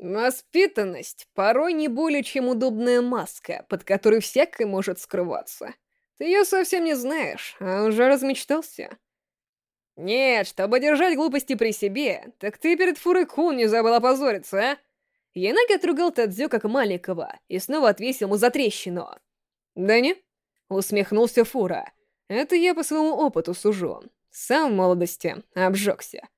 Воспитанность порой не более чем удобная маска, под которой всякое может скрываться. Ты ее совсем не знаешь, а уже размечтался. Нет, чтобы держать глупости при себе, так ты перед Фурой не забыл опозориться, а? Янаги отругал Тадзё как маленького и снова отвесил ему за трещину. «Да не?» — усмехнулся Фура. «Это я по своему опыту сужу. Сам в молодости обжегся».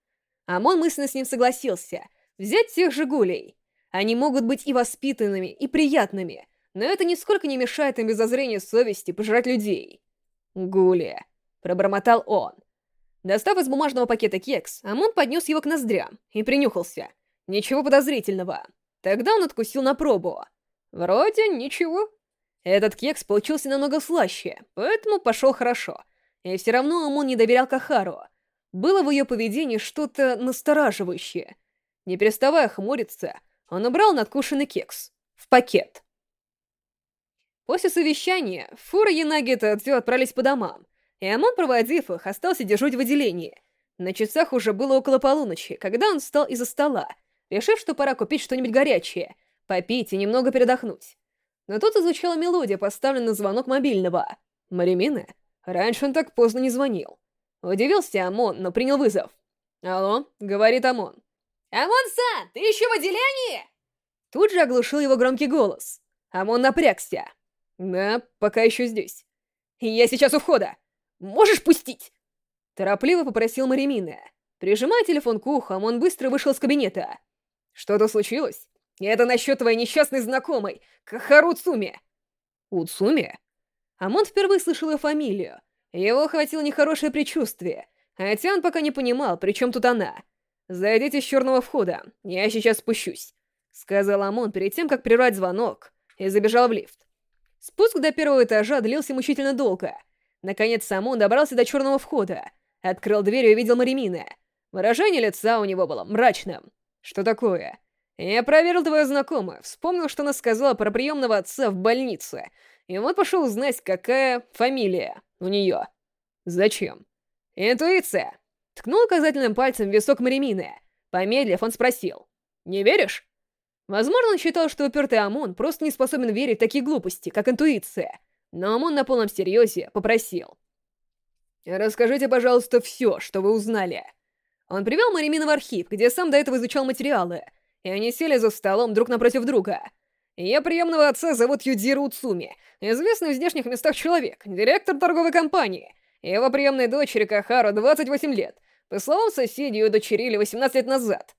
Амон мысленно с ним согласился — Взять тех же гулей. Они могут быть и воспитанными, и приятными, но это нисколько не мешает им без зазрения совести пожрать людей. «Гули», — пробормотал он. Достав из бумажного пакета кекс, Амон поднес его к ноздрям и принюхался. Ничего подозрительного. Тогда он откусил на пробу. Вроде ничего. Этот кекс получился намного слаще, поэтому пошел хорошо. И все равно Амон не доверял Кахару. Было в ее поведении что-то настораживающее — не переставая хмуриться, он убрал надкушенный кекс в пакет. После совещания Фура, и Тадзё отправились по домам, и Амон, проводив их, остался дежурить в отделении. На часах уже было около полуночи, когда он встал из-за стола, решив, что пора купить что-нибудь горячее, попить и немного передохнуть. Но тут изучала мелодия, поставленная на звонок мобильного. Маримины? Раньше он так поздно не звонил. Удивился Амон, но принял вызов. «Алло», — говорит Амон. «Амон-сан, ты еще в отделении?» Тут же оглушил его громкий голос. Амон напрягся. «Да, пока еще здесь. Я сейчас у входа. Можешь пустить?» Торопливо попросил Маримина. Прижимая телефон к уху, Амон быстро вышел из кабинета. «Что-то случилось? Это насчет твоей несчастной знакомой, Кахару Цуми». «Уцуми?» Амон впервые слышал ее фамилию. Его охватило нехорошее предчувствие, хотя он пока не понимал, при чем тут она. «Зайдите с черного входа, я сейчас спущусь», — сказал Амон перед тем, как прервать звонок, и забежал в лифт. Спуск до первого этажа длился мучительно долго. Наконец Амон добрался до черного входа, открыл дверь и увидел Маримина. Выражение лица у него было мрачным. «Что такое?» «Я проверил твою знакомую, вспомнил, что она сказала про приемного отца в больнице, и вот пошел узнать, какая фамилия у нее». «Зачем?» «Интуиция!» Ткнул указательным пальцем в висок Маримины. Помедлив, он спросил. «Не веришь?» Возможно, он считал, что упертый Амон просто не способен верить в такие глупости, как интуиция. Но Амон на полном серьезе попросил. «Расскажите, пожалуйста, все, что вы узнали». Он привел Маримина в архив, где сам до этого изучал материалы, и они сели за столом друг напротив друга. Ее приемного отца зовут Юдзиру Уцуми, известный в здешних местах человек, директор торговой компании — его приемной дочери Кахару 28 лет. По словам соседей, ее дочерили 18 лет назад.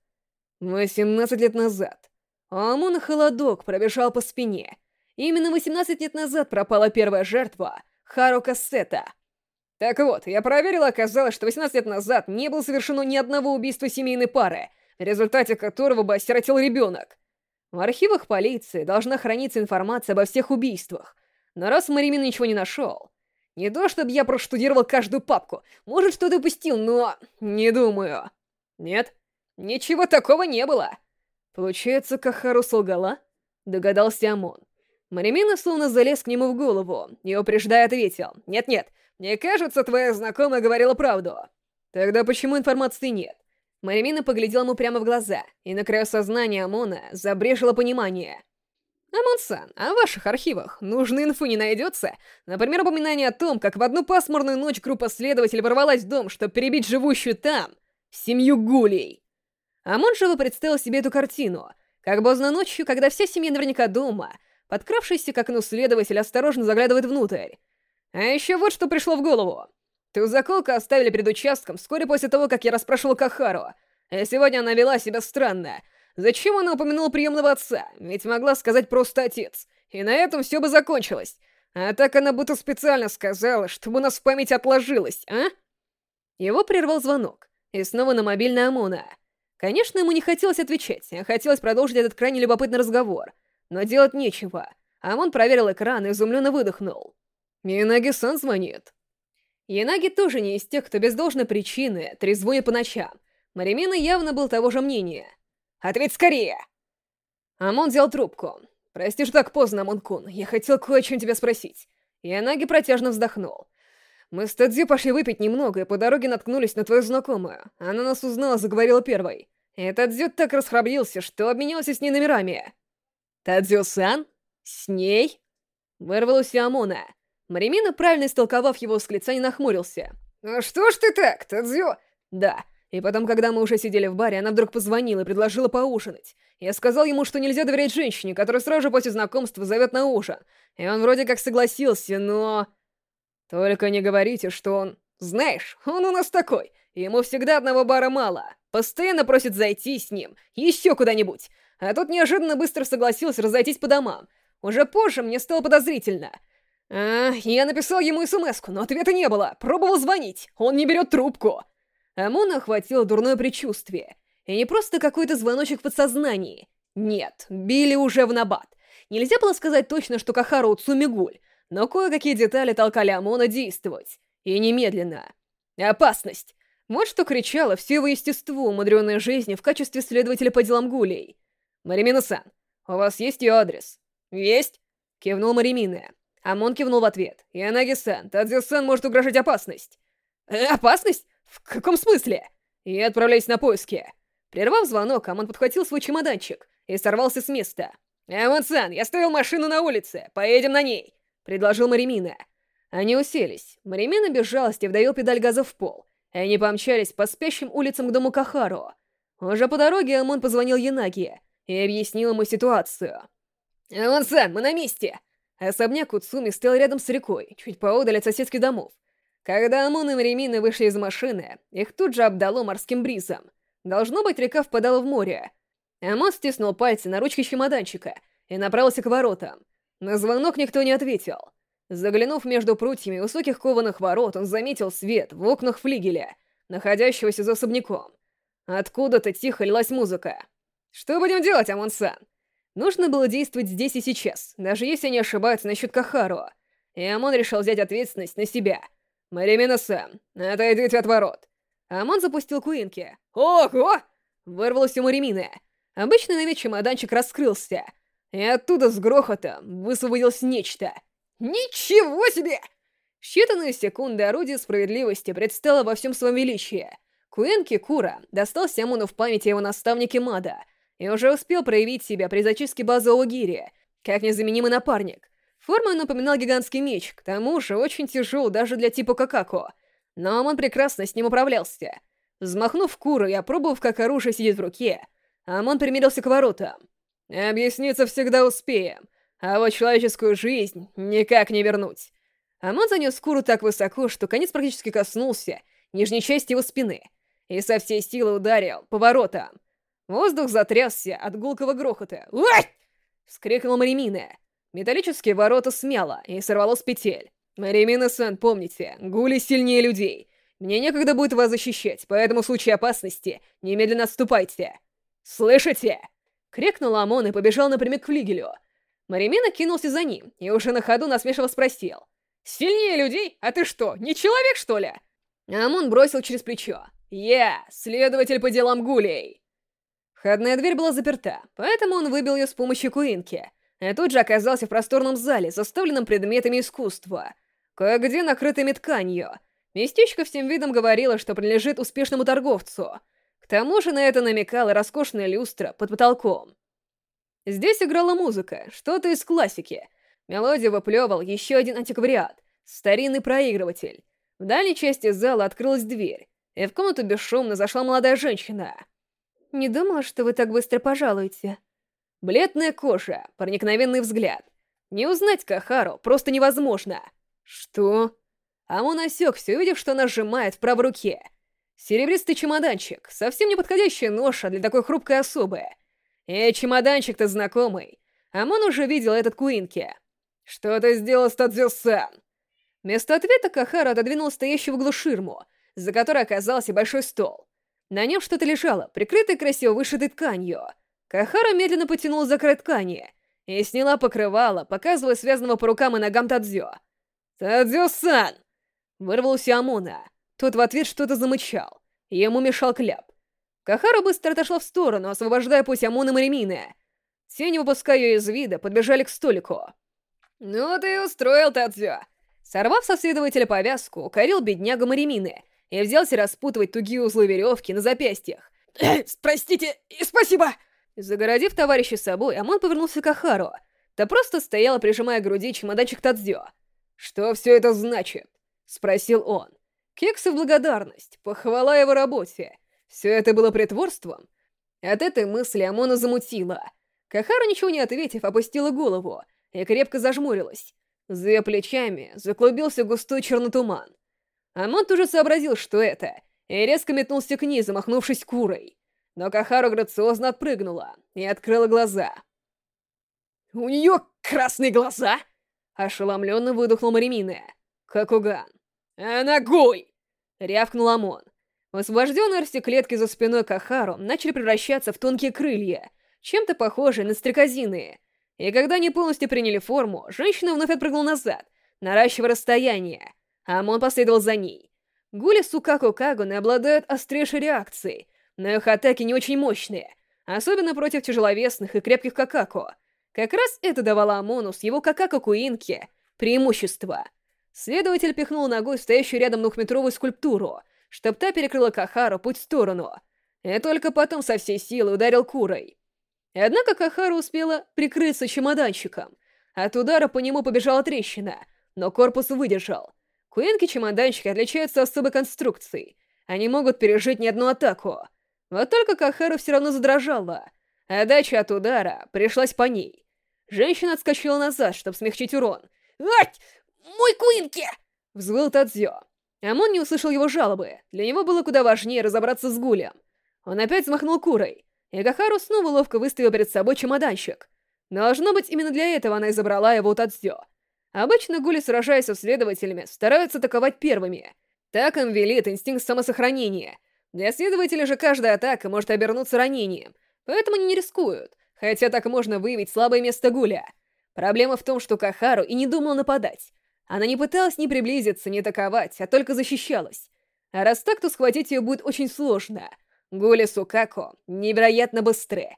18 лет назад. А Амуна холодок пробежал по спине. Именно 18 лет назад пропала первая жертва — Хару Кассета. Так вот, я проверил, оказалось, что 18 лет назад не было совершено ни одного убийства семейной пары, в результате которого бы осиротел ребенок. В архивах полиции должна храниться информация обо всех убийствах, но раз Маримин ничего не нашел, не то, чтобы я проштудировал каждую папку. Может, что-то упустил, но... Не думаю. Нет, ничего такого не было. Получается, Кахару солгала? Догадался Амон. Маримина словно залез к нему в голову и, упреждая, ответил. «Нет-нет, мне кажется, твоя знакомая говорила правду». «Тогда почему информации нет?» Маримина поглядела ему прямо в глаза, и на краю сознания Амона забрежило понимание. Амон-сан, а в ваших архивах нужной инфы не найдется? Например, упоминание о том, как в одну пасмурную ночь группа следователей ворвалась в дом, чтобы перебить живущую там семью гулей. Амон живо представил себе эту картину, как поздно ночью, когда вся семья наверняка дома, подкравшийся к окну следователь осторожно заглядывает внутрь. А еще вот что пришло в голову. Ту заколку оставили перед участком вскоре после того, как я расспрашивал Кахару. А сегодня она вела себя странно, Зачем она упомянула приемного отца? Ведь могла сказать просто отец. И на этом все бы закончилось. А так она будто специально сказала, чтобы у нас в память отложилось, а? Его прервал звонок. И снова на мобильный Амона. Конечно, ему не хотелось отвечать, а хотелось продолжить этот крайне любопытный разговор. Но делать нечего. Амон проверил экран и изумленно выдохнул. Янаги-сан звонит. Янаги тоже не из тех, кто без должной причины трезвонит по ночам. Маримина явно был того же мнения — Ответь скорее!» Амон взял трубку. «Прости, что так поздно, Амон-кун. Я хотел кое о чем тебя спросить». Янаги протяжно вздохнул. «Мы с Тадзи пошли выпить немного, и по дороге наткнулись на твою знакомую. Она нас узнала, заговорила первой. Этот Тадзё так расхрабрился, что обменялся с ней номерами. «Тадзё-сан? С ней?» Вырвалось у Амона. Маримина, правильно истолковав его восклицание, нахмурился. «А что ж ты так, Тадзё?» «Да». И потом, когда мы уже сидели в баре, она вдруг позвонила и предложила поужинать. Я сказал ему, что нельзя доверять женщине, которая сразу же после знакомства зовет на ужин. И он вроде как согласился, но... Только не говорите, что он... Знаешь, он у нас такой. Ему всегда одного бара мало. Постоянно просит зайти с ним. Еще куда-нибудь. А тут неожиданно быстро согласился разойтись по домам. Уже позже мне стало подозрительно. А, я написал ему смс но ответа не было. Пробовал звонить. Он не берет трубку. Амона охватило дурное предчувствие. И не просто какой-то звоночек в подсознании. Нет, били уже в набат. Нельзя было сказать точно, что Кахару Цумигуль, но кое-какие детали толкали Амона действовать. И немедленно. Опасность! Вот что кричало все его естество, умудренное жизнью в качестве следователя по делам Гулей. «Маримина-сан, у вас есть ее адрес?» «Есть!» — кивнул Маримина. Амон кивнул в ответ. «Янаги-сан, Тадзю-сан может угрожать опасность». «Э, «Опасность? В каком смысле?» «И отправляйся на поиски». Прервав звонок, Амон подхватил свой чемоданчик и сорвался с места. «Амон-сан, я ставил машину на улице, поедем на ней», — предложил Маримина. Они уселись. Маримина без жалости вдавил педаль газа в пол, и они помчались по спящим улицам к дому Кахару. Уже по дороге Амон позвонил Янаги и объяснил ему ситуацию. «Амон-сан, мы на месте!» Особняк Уцуми стоял рядом с рекой, чуть поодаль от соседских домов. Когда Амон и Маримина вышли из машины, их тут же обдало морским бризом. Должно быть, река впадала в море. Амон стиснул пальцы на ручке чемоданчика и направился к воротам. На звонок никто не ответил. Заглянув между прутьями высоких кованых ворот, он заметил свет в окнах флигеля, находящегося за особняком. Откуда-то тихо лилась музыка. «Что будем делать, Амон-сан?» Нужно было действовать здесь и сейчас, даже если не ошибаются насчет Кахару. И Амон решил взять ответственность на себя. «Маримина-сан, отойдите от ворот». Амон запустил Куинки. «Ого!» Вырвалось у Маримины. Обычный на вид чемоданчик раскрылся. И оттуда с грохотом высвободилось нечто — Ничего себе! считанные секунды орудие справедливости предстало во всем своем величии. Куэнки Кура достал Сямуну в памяти его наставнике Мада и уже успел проявить себя при зачистке базы Огири, как незаменимый напарник. Формой он напоминал гигантский меч, к тому же очень тяжел даже для типа Какако, но он прекрасно с ним управлялся. Взмахнув Куру и опробовав, как оружие сидит в руке, Амон примирился к воротам. «Объясниться всегда успеем. А вот человеческую жизнь никак не вернуть. Амон занес Куру так высоко, что конец практически коснулся нижней части его спины и со всей силы ударил по воротам. Воздух затрясся от гулкого грохота. «Ой!» — вскрикнул Маримина. Металлические ворота смяло и сорвало с петель. «Маримина-сан, помните, гули сильнее людей. Мне некогда будет вас защищать, поэтому в случае опасности немедленно отступайте. Слышите?» Крикнул Амон и побежал напрямик к флигелю. Маримина кинулся за ним и уже на ходу насмешиво спросил. «Сильнее людей? А ты что, не человек, что ли?» Амон бросил через плечо. «Я, следователь по делам гулей!» Входная дверь была заперта, поэтому он выбил ее с помощью куинки, и тут же оказался в просторном зале, заставленном предметами искусства, кое-где накрытыми тканью. Местечко всем видом говорило, что принадлежит успешному торговцу. К тому же на это намекала роскошная люстра под потолком. Здесь играла музыка, что-то из классики. Мелодию выплевывал еще один антиквариат, старинный проигрыватель. В дальней части зала открылась дверь, и в комнату бесшумно зашла молодая женщина. «Не думала, что вы так быстро пожалуете». Бледная кожа, проникновенный взгляд. Не узнать Кахару просто невозможно. «Что?» Амон осекся, увидев, что она сжимает в правой руке. Серебристый чемоданчик, совсем не подходящая ноша для такой хрупкой особы. «Эй, чемоданчик-то знакомый. Амон уже видел этот Куинки. Что ты сделал с Тадзё-сан?» Вместо ответа Кахара отодвинул стоящую в углу ширму, за которой оказался большой стол. На нем что-то лежало, прикрытое красиво вышитой тканью. Кахара медленно потянул за край ткани и сняла покрывало, показывая связанного по рукам и ногам Тадзё. «Тадзё-сан!» Вырвался Амона. Тот в ответ что-то замычал. Ему мешал кляп. Кахара быстро отошла в сторону, освобождая путь Амона и Маримины. Все, не выпуская ее из вида, подбежали к столику. «Ну ты устроил, Тадзё!» Сорвав со следователя повязку, укорил беднягу Маримины и взялся распутывать тугие узлы веревки на запястьях, Простите и спасибо!» Загородив товарища собой, Амон повернулся к Ахару. Та просто стояла, прижимая к груди чемоданчик Тадзё. «Что все это значит?» — спросил он. Кексы в благодарность, похвала его работе. Все это было притворством? От этой мысли Амона замутила. Кахара, ничего не ответив, опустила голову и крепко зажмурилась. За ее плечами заклубился густой черный туман. Амон тоже сообразил, что это, и резко метнулся к ней, замахнувшись курой. Но Кахару грациозно отпрыгнула и открыла глаза. «У нее красные глаза?» Ошеломленно выдохнул Маримина. Какуган. «Она гой!» — рявкнул Амон. Освобожденные арстеклетки за спиной Кахару начали превращаться в тонкие крылья, чем-то похожие на стрекозиные. И когда они полностью приняли форму, женщина вновь отпрыгнула назад, наращивая расстояние. Амон последовал за ней. Гули Сукаку Кагуны обладают острейшей реакцией, но их атаки не очень мощные, особенно против тяжеловесных и крепких какако. Как раз это давало Амону с его какако Куинки преимущество — Следователь пихнул ногой стоящую рядом двухметровую скульптуру, чтоб та перекрыла Кахару путь в сторону, и только потом со всей силы ударил курой. Однако Кахару успела прикрыться чемоданчиком. От удара по нему побежала трещина, но корпус выдержал. Куинки-чемоданчики отличаются особой конструкцией. Они могут пережить не одну атаку. Вот только Кахару все равно задрожала, а дача от удара пришлась по ней. Женщина отскочила назад, чтобы смягчить урон. «Ать! Мой Куинки!» — взвыл Тадзё. Амон не услышал его жалобы. Для него было куда важнее разобраться с Гулем. Он опять взмахнул курой, и Гахару снова ловко выставил перед собой чемоданчик. Должно быть, именно для этого она и забрала его у Тадзё. Обычно гули, сражаясь с следователями, стараются атаковать первыми. Так им велит инстинкт самосохранения. Для следователя же каждая атака может обернуться ранением, поэтому они не рискуют, хотя так можно выявить слабое место гуля. Проблема в том, что Кахару и не думал нападать. Она не пыталась ни приблизиться, ни атаковать, а только защищалась. А раз так, то схватить ее будет очень сложно. Гули Сукако невероятно быстры.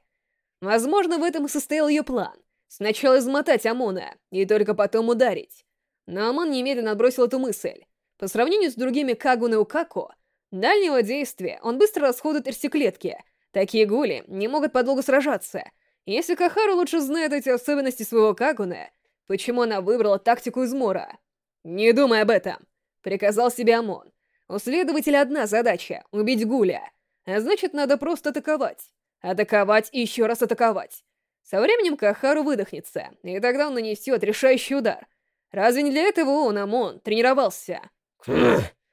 Возможно, в этом и состоял ее план. Сначала измотать Амона, и только потом ударить. Но Амон немедленно отбросил эту мысль. По сравнению с другими Кагуны Укако, дальнего действия он быстро расходует эрсиклетки. Такие гули не могут подолгу сражаться. Если Кахару лучше знает эти особенности своего Кагуна, почему она выбрала тактику измора? «Не думай об этом», — приказал себе Амон. «У следователя одна задача — убить Гуля. А значит, надо просто атаковать. Атаковать и еще раз атаковать. Со временем Кахару выдохнется, и тогда он нанесет решающий удар. Разве не для этого он, Амон, тренировался?»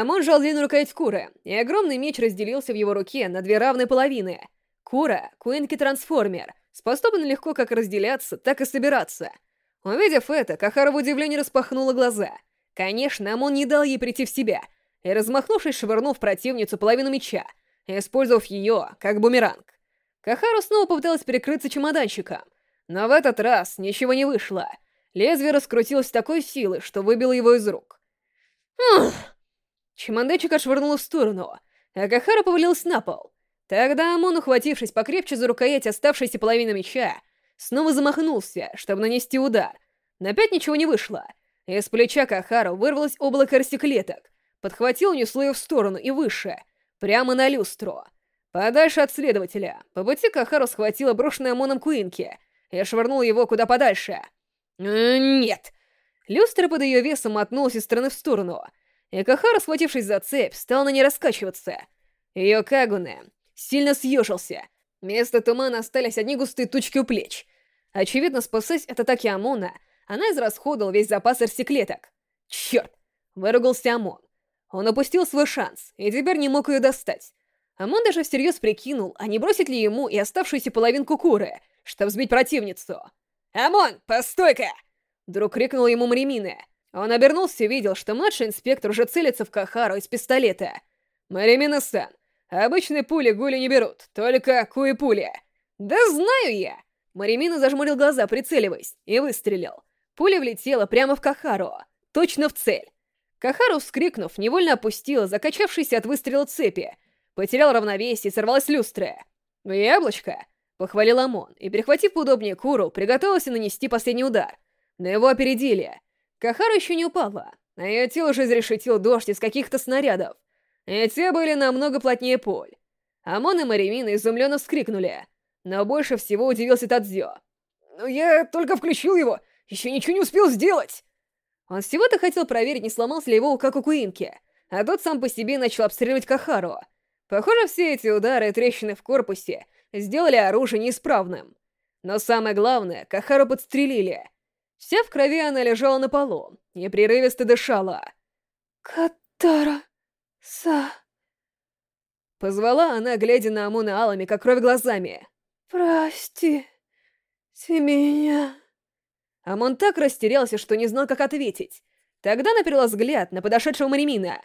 Амон жал длинную рукоять Куры, и огромный меч разделился в его руке на две равные половины. Кура — Куинки-трансформер, способен легко как разделяться, так и собираться — Увидев это, Кахара в удивлении распахнула глаза. Конечно, Амон не дал ей прийти в себя, и, размахнувшись, швырнул в противницу половину меча, использовав ее как бумеранг. Кахару снова попыталась перекрыться чемоданчиком, но в этот раз ничего не вышло. Лезвие раскрутилось с такой силы, что выбило его из рук. Ух! Чемоданчик отшвырнуло в сторону, а Кахара повалилась на пол. Тогда Амон, ухватившись покрепче за рукоять оставшейся половины меча, снова замахнулся, чтобы нанести удар. Но опять ничего не вышло. Из плеча Кахару вырвалось облако растеклеток, подхватил, унесло ее в сторону и выше, прямо на люстру. Подальше от следователя. По пути Кахару схватила брошенное ОМОНом Куинки и швырнула его куда подальше. «Нет!» Люстра под ее весом мотнулась из стороны в сторону, и Кахару, схватившись за цепь, стал на ней раскачиваться. Ее Кагуне сильно съежился. Вместо тумана остались одни густые тучки у плеч. Очевидно, спасаясь от атаки ОМОНа, она израсходовала весь запас арсеклеток. Черт! Выругался ОМОН. Он упустил свой шанс, и теперь не мог ее достать. ОМОН даже всерьез прикинул, а не бросить ли ему и оставшуюся половинку куры, чтобы сбить противницу. «ОМОН, постой-ка!» Вдруг крикнул ему Маримина. Он обернулся и видел, что младший инспектор уже целится в Кахару из пистолета. «Маримина-сан, обычные пули гули не берут, только куи-пули». «Да знаю я!» Маримина зажмурил глаза, прицеливаясь, и выстрелил. Пуля влетела прямо в Кахару, точно в цель. Кахару, вскрикнув, невольно опустила закачавшийся от выстрела цепи, потерял равновесие и сорвалась люстра. «Яблочко!» — похвалил Амон, и, перехватив поудобнее Куру, приготовился нанести последний удар. Но его опередили. Кахару еще не упала, а ее тело уже изрешетил дождь из каких-то снарядов. И те были намного плотнее пуль. Амон и Маримина изумленно вскрикнули, но больше всего удивился Тадзё. «Но я только включил его, еще ничего не успел сделать!» Он всего-то хотел проверить, не сломался ли его у Куинки, а тот сам по себе начал обстреливать Кахару. Похоже, все эти удары и трещины в корпусе сделали оружие неисправным. Но самое главное, Кахару подстрелили. Вся в крови она лежала на полу, непрерывисто дышала. «Катара... Са...» Позвала она, глядя на Амуна алыми, как кровь глазами. «Прости... меня...» Амон так растерялся, что не знал, как ответить. Тогда наперла взгляд на подошедшего Маримина.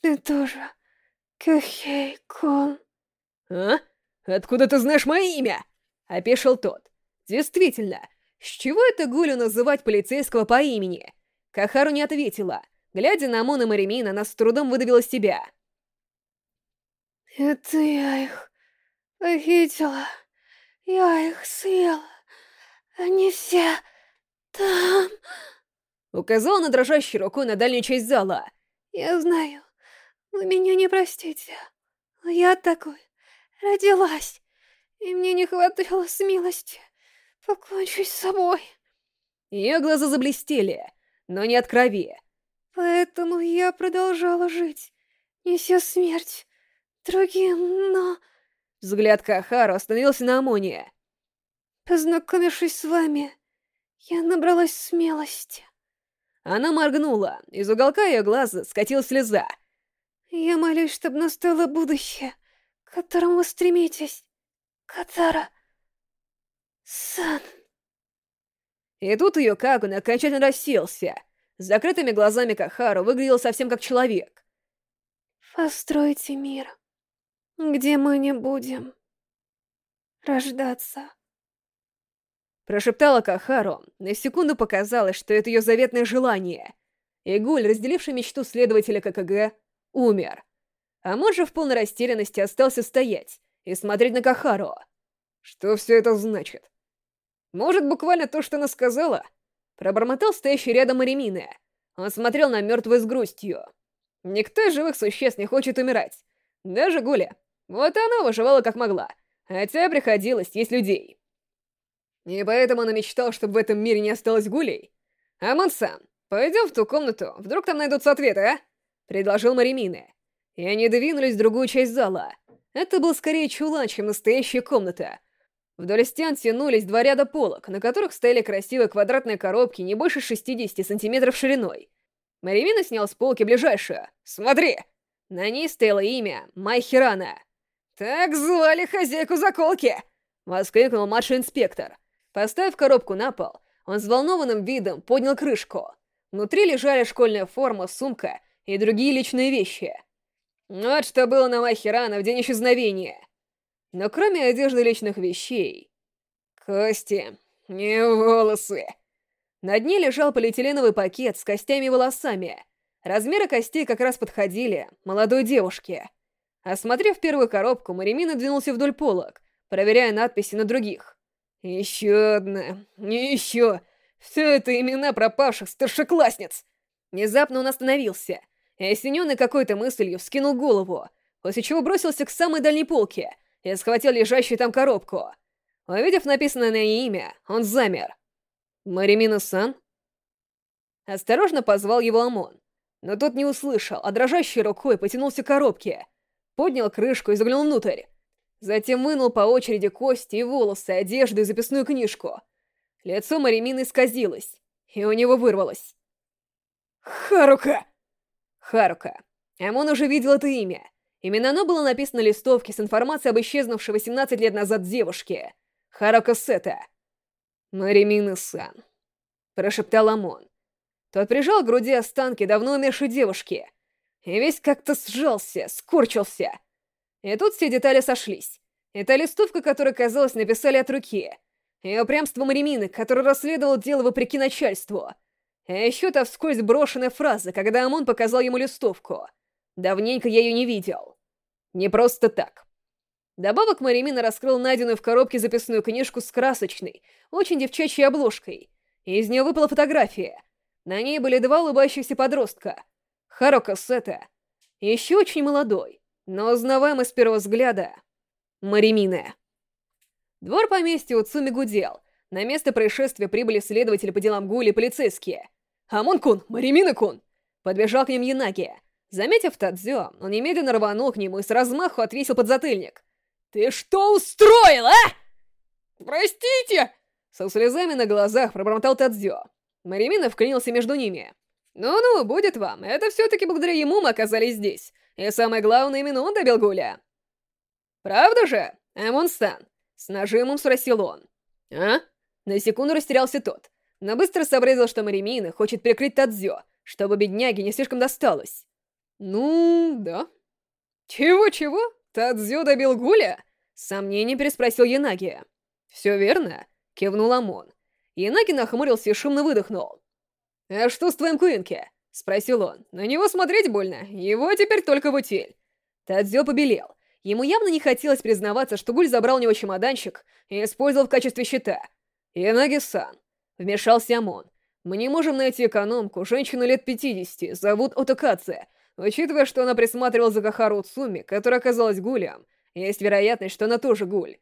«Ты тоже... Кахей-кон...» «А? Откуда ты знаешь мое имя?» — опешил тот. «Действительно, с чего это Гулю называть полицейского по имени?» Кахару не ответила. Глядя на Амона Маримина, она с трудом выдавила себя. «Это я их похитила. Я их съела. Они все там...» Указала на дрожащей рукой на дальнюю часть зала. «Я знаю, вы меня не простите. Я такой родилась, и мне не хватило смелости покончить с собой». Ее глаза заблестели, но не от крови. Поэтому я продолжала жить, неся смерть другим, но... Взгляд Кахару остановился на Амоне. Познакомившись с вами, я набралась смелости. Она моргнула, из уголка ее глаза скатилась слеза. Я молюсь, чтобы настало будущее, к которому вы стремитесь, Катара. Сан. И тут ее Кагуна окончательно расселся. С закрытыми глазами Кахару выглядел совсем как человек. «Постройте мир, где мы не будем рождаться». Прошептала Кахару, на секунду показалось, что это ее заветное желание. Игуль, разделивший мечту следователя ККГ, умер. А Моджи в полной растерянности остался стоять и смотреть на Кахару. Что все это значит? Может, буквально то, что она сказала? Пробормотал стоящий рядом Маримина. Он смотрел на мертвую с грустью. Никто из живых существ не хочет умирать. Даже Гуля. Вот она выживала как могла. Хотя приходилось есть людей. И поэтому она мечтала, чтобы в этом мире не осталось гулей. «Амон-сан, пойдем в ту комнату, вдруг там найдутся ответы, а?» — предложил Маримина. И они двинулись в другую часть зала. Это был скорее чулан, чем настоящая комната. Вдоль стен тянулись два ряда полок, на которых стояли красивые квадратные коробки не больше 60 сантиметров шириной. Маримина снял с полки ближайшую. «Смотри!» На ней стояло имя Майхирана. «Так звали хозяйку заколки!» — воскликнул младший инспектор. Поставив коробку на пол, он с взволнованным видом поднял крышку. Внутри лежали школьная форма, сумка и другие личные вещи. Вот что было на Махирана в день исчезновения. Но кроме одежды личных вещей... Кости, не волосы. На дне лежал полиэтиленовый пакет с костями и волосами. Размеры костей как раз подходили молодой девушке. Осмотрев первую коробку, Маримина двинулся вдоль полок, проверяя надписи на других. Еще одна. Еще. Все это имена пропавших старшеклассниц. Внезапно он остановился, и осененный какой-то мыслью вскинул голову, после чего бросился к самой дальней полке и схватил лежащую там коробку. Увидев написанное на ней имя, он замер. «Маримина-сан?» Осторожно позвал его Амон, но тот не услышал, а дрожащей рукой потянулся к коробке, поднял крышку и заглянул внутрь. Затем вынул по очереди кости и волосы, одежду и записную книжку. Лицо Маримины исказилось, и у него вырвалось. «Харука!» Харука. Амон уже видел это имя. Именно оно было написано на листовке с информацией об исчезнувшей 18 лет назад девушке. Харука Сета. «Маримина-сан», — прошептал Амон. Тот прижал к груди останки давно умершей девушки. И весь как-то сжался, скорчился. И тут все детали сошлись. Это листовка, которую, казалось, написали от руки. И упрямство Маримины, который расследовал дело вопреки начальству. А еще та вскользь брошенная фраза, когда Амон показал ему листовку. Давненько я ее не видел. Не просто так. Добавок Маримина раскрыл найденную в коробке записную книжку с красочной, очень девчачьей обложкой. Из нее выпала фотография. На ней были два улыбающихся подростка. Харука Сета. Еще очень молодой но узнаваемый с первого взгляда Маримина. Двор поместья Уцуми гудел. На место происшествия прибыли следователи по делам Гули и полицейские. «Амон-кун! Маримина-кун!» Подбежал к ним Янаги. Заметив Тадзё, он немедленно рванул к нему и с размаху отвесил подзатыльник. «Ты что устроил, а?» «Простите!» Со слезами на глазах пробормотал Тадзё. Маримина вклинился между ними. «Ну-ну, будет вам. Это все-таки благодаря ему мы оказались здесь. И самое главное, именно он добил Гуля». «Правда же, Амон-сан?» С нажимом спросил он. «А?» На секунду растерялся тот, но быстро сообразил, что Маримина хочет прикрыть Тадзё, чтобы бедняге не слишком досталось. «Ну, да». «Чего-чего? Тадзё добил Гуля?» С сомнением переспросил Янаги. «Все верно», — кивнул Амон. Янаги нахмурился и шумно выдохнул. «А что с твоим Куинки?» — спросил он. «На него смотреть больно, его теперь только в утиль». Тадзё побелел. Ему явно не хотелось признаваться, что Гуль забрал у него чемоданчик и использовал в качестве щита. «Янаги-сан», — вмешался Амон. «Мы не можем найти экономку, женщину лет 50, зовут Отокадзе. Учитывая, что она присматривала за Кахару Уцуми, которая оказалась Гулем, есть вероятность, что она тоже Гуль.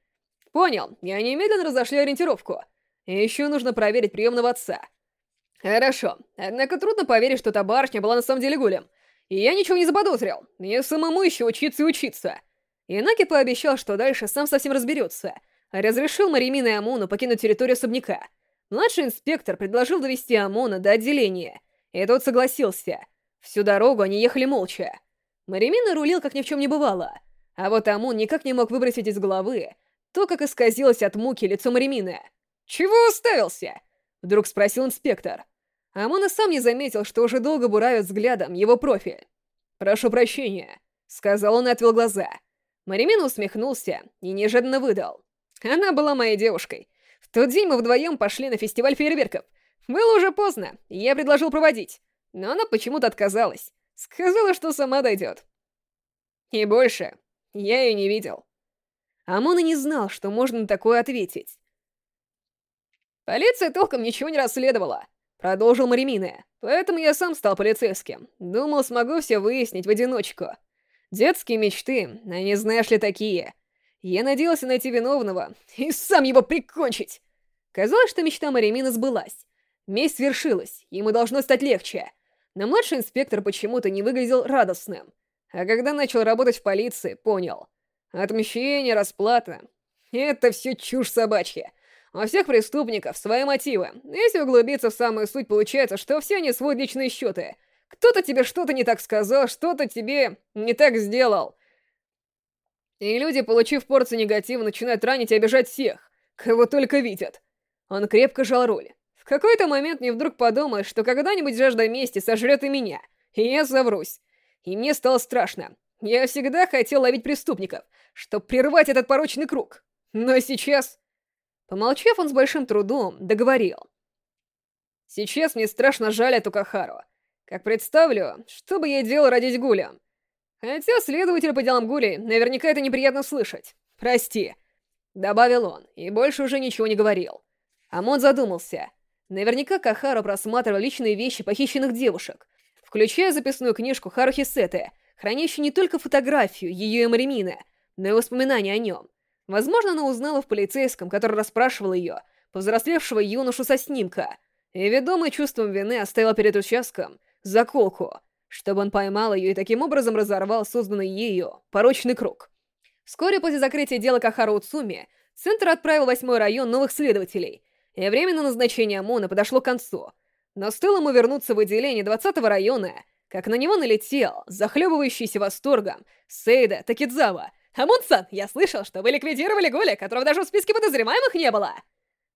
Понял, я немедленно разошли ориентировку. И еще нужно проверить приемного отца. Хорошо, однако трудно поверить, что та барышня была на самом деле Гулем. И я ничего не заподозрил, мне самому еще учиться и учиться. Инаки пообещал, что дальше сам совсем разберется, разрешил Маримина и Амуну покинуть территорию особняка. Младший инспектор предложил довести Амуна до отделения, и тот согласился. Всю дорогу они ехали молча. Маримина рулил, как ни в чем не бывало, а вот Амун никак не мог выбросить из головы то, как исказилось от муки лицо Маримины. «Чего уставился?» — вдруг спросил инспектор. Амон и сам не заметил, что уже долго буравит взглядом его профиль. «Прошу прощения», — сказал он и отвел глаза. Маримин усмехнулся и неожиданно выдал. Она была моей девушкой. В тот день мы вдвоем пошли на фестиваль фейерверков. Было уже поздно, я предложил проводить. Но она почему-то отказалась. Сказала, что сама дойдет. И больше я ее не видел. Амон и не знал, что можно на такое ответить. Полиция толком ничего не расследовала. Продолжил Маримина. Поэтому я сам стал полицейским. Думал, смогу все выяснить в одиночку. Детские мечты, они знаешь ли такие. Я надеялся найти виновного и сам его прикончить. Казалось, что мечта Маримина сбылась. Месть свершилась, ему должно стать легче. Но младший инспектор почему-то не выглядел радостным. А когда начал работать в полиции, понял. Отмщение, расплата — это все чушь собачья. У всех преступников свои мотивы. Если углубиться в самую суть, получается, что все они сводят личные счеты — кто-то тебе что-то не так сказал, что-то тебе не так сделал. И люди, получив порцию негатива, начинают ранить и обижать всех, кого только видят. Он крепко жал руль. В какой-то момент мне вдруг подумалось, что когда-нибудь жажда мести сожрет и меня, и я заврусь. И мне стало страшно. Я всегда хотел ловить преступников, чтобы прервать этот порочный круг. Но сейчас... Помолчав, он с большим трудом договорил. Сейчас мне страшно жаль эту Кахару. Как представлю, что бы я делал родить Гуля. Хотя следователь по делам Гули наверняка это неприятно слышать. Прости. Добавил он, и больше уже ничего не говорил. Амон задумался. Наверняка Кахару просматривал личные вещи похищенных девушек, включая записную книжку Харухи Сеты, хранящую не только фотографию ее и Маримина, но и воспоминания о нем. Возможно, она узнала в полицейском, который расспрашивал ее, повзрослевшего юношу со снимка, и, ведомый чувством вины, оставила перед участком заколку, чтобы он поймал ее и таким образом разорвал созданный ею порочный круг. Вскоре после закрытия дела Кахару Уцуми, Центр отправил восьмой район новых следователей, и время на назначение ОМОНа подошло к концу. Но стоило ему вернуться в отделение 20-го района, как на него налетел, захлебывающийся восторгом, Сейда Такидзава. «Амун-сан, я слышал, что вы ликвидировали Гуля, которого даже в списке подозреваемых не было!»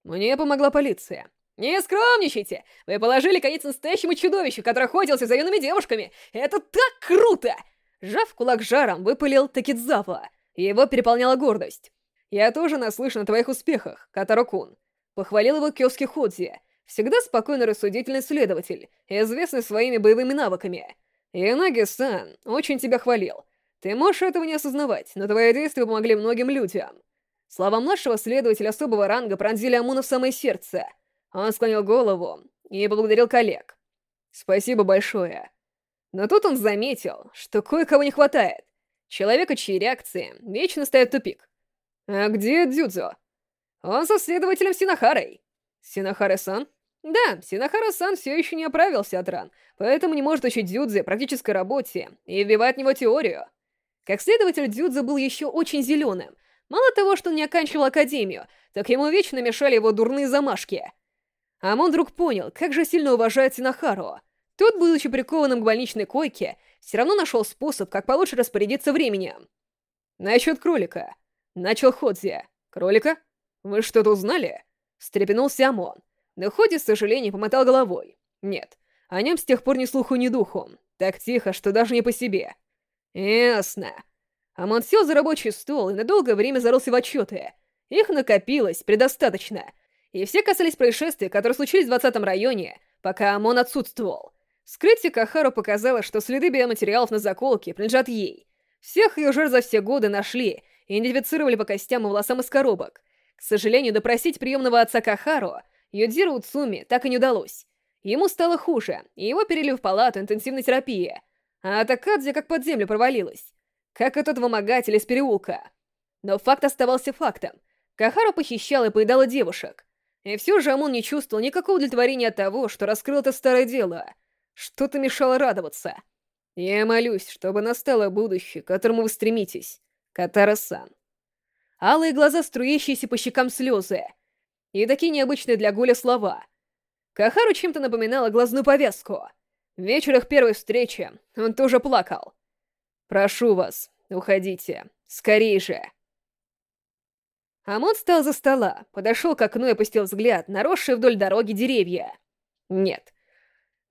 Мне помогла полиция. «Не скромничайте! Вы положили конец настоящему чудовищу, который охотился за юными девушками! Это так круто!» Жав кулак жаром, выпалил Такидзава. Его переполняла гордость. «Я тоже наслышан о твоих успехах, Катаро-кун», — похвалил его Кёски Ходзи, всегда спокойно рассудительный следователь, известный своими боевыми навыками. «Янаги-сан очень тебя хвалил. Ты можешь этого не осознавать, но твои действия помогли многим людям». Слова младшего следователя особого ранга пронзили Амуна в самое сердце — он склонил голову и поблагодарил коллег. «Спасибо большое». Но тут он заметил, что кое-кого не хватает. Человека, чьи реакции вечно ставят тупик. А где Дзюдзо? Он со следователем Синахарой. Синахара-сан? Да, Синахара-сан все еще не оправился от ран, поэтому не может учить Дзюдзе практической работе и вбивать в него теорию. Как следователь, Дзюдзе был еще очень зеленым. Мало того, что он не оканчивал академию, так ему вечно мешали его дурные замашки. Амон вдруг понял, как же сильно уважает Синахару. Тот, будучи прикованным к больничной койке, все равно нашел способ, как получше распорядиться временем. Насчет кролика. Начал Ходзи. Кролика? Вы что-то узнали? Встрепенулся Амон. Но Ходи, с сожалением, помотал головой. Нет, о нем с тех пор ни слуху, ни духу. Так тихо, что даже не по себе. Ясно. Амон сел за рабочий стол и на долгое время зарылся в отчеты. Их накопилось предостаточно. И все касались происшествий, которые случились в 20 районе, пока Амон отсутствовал. Вскрытие Кахару показало, что следы биоматериалов на заколке принадлежат ей. Всех ее жертв за все годы нашли и идентифицировали по костям и волосам из коробок. К сожалению, допросить приемного отца Кахару Юдзиру Уцуми так и не удалось. Ему стало хуже, и его перели в палату интенсивной терапии. А Атакадзе как под землю провалилась. Как этот вымогатель из переулка. Но факт оставался фактом. Кахару похищал и поедала девушек. И все же Амон не чувствовал никакого удовлетворения от того, что раскрыл это старое дело. Что-то мешало радоваться. Я молюсь, чтобы настало будущее, к которому вы стремитесь. Катара-сан. Алые глаза, струящиеся по щекам слезы — и такие необычные для Гуля слова. Кахару чем-то напоминала глазную повязку. Вечер их первой встречи он тоже плакал. «Прошу вас, уходите. Скорей же!» Амон встал за стола, подошел к окну и опустил взгляд на росшие вдоль дороги деревья. «Нет.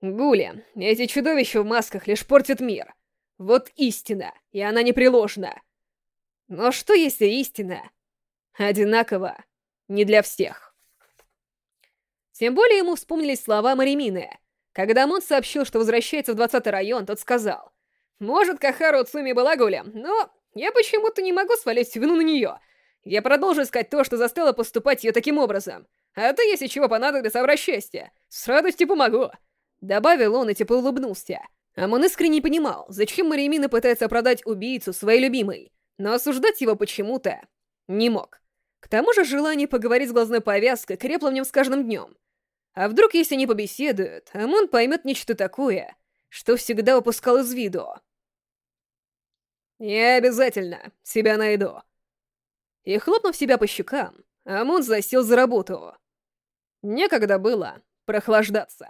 Гуля, эти чудовища в масках лишь портят мир. Вот истина, и она непреложна. Но что если истина одинаково не для всех?» Тем более ему вспомнились слова Маримины. Когда Мон сообщил, что возвращается в 20 район, тот сказал, «Может, Кахару Цуми была гулем, но я почему-то не могу свалить вину на нее. Я продолжу искать то, что заставило поступать ее таким образом. А ты, если чего понадобится, обращайся. С радостью помогу». Добавил он и тепло улыбнулся. Амон искренне понимал, зачем Маримина пытается оправдать убийцу своей любимой, но осуждать его почему-то не мог. К тому же желание поговорить с глазной повязкой крепло в нем с каждым днем. А вдруг, если они побеседуют, Амон поймет нечто такое, что всегда упускал из виду. «Я обязательно себя найду». И хлопнув себя по щекам, Амон засел за работу. Некогда было прохлаждаться.